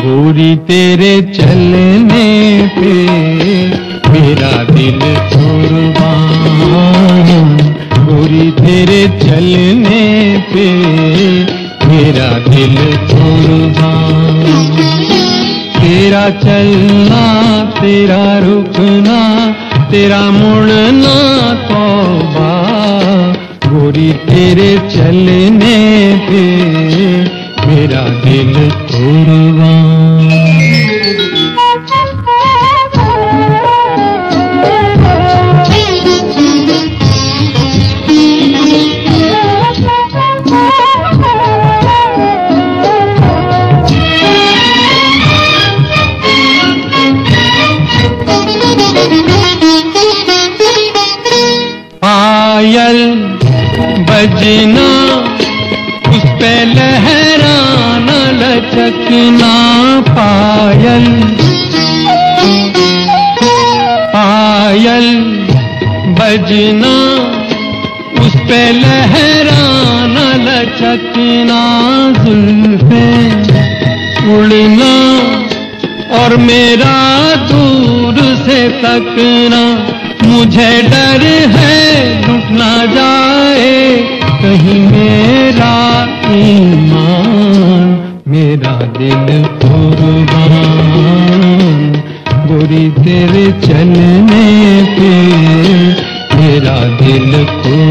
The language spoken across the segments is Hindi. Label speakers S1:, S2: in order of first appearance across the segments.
S1: गोरी तेरे चलने पे मेरा दिल कुर्बान गोरी तेरे चलने पे मेरा दिल कुर्बान तेरा चलना, तेरा रुकना, तेरा मुड़ना गोरी तेरे चलने पे मेरा दिल कुर्बान पायल बजना, उस पे लहराना लचकना पायल। पायल बजना, उस पे लहराना लचकना जुल्फे उड़ना, और मेरा दूर से तकना, मुझे डर कहीं मेरा ईमान मेरा दिल कुर्बान। गोरी तेरे चलने पे मेरा दिल कुर्बान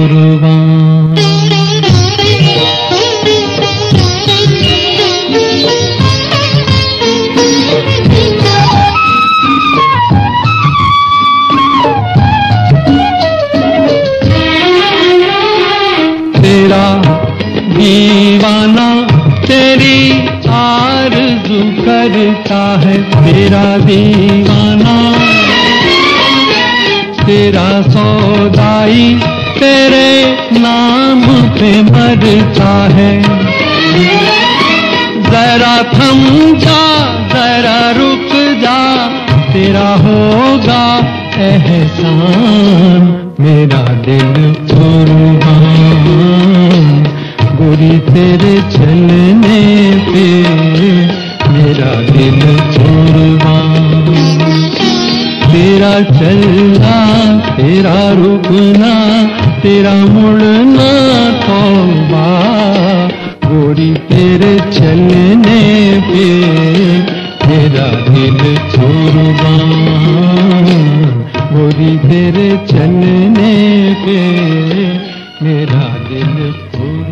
S1: दीवाना तेरी आरज़ू करता है। तेरा दीवाना, तेरा सौदाई तेरे नाम पे मरता है। जरा थम जा, जरा रुक जा, तेरा होगा एहसान। मेरा दिल गोरी तेरे चलने पे मेरा दिल कुर्बान तेरा चलना, तेरा रुकना, तेरा मुड़ना तौबा। गोरी तेरे चलने पे मेरा दिल कुर्बान गोरी तेरे चलने पे मेरा दिल कुर्बान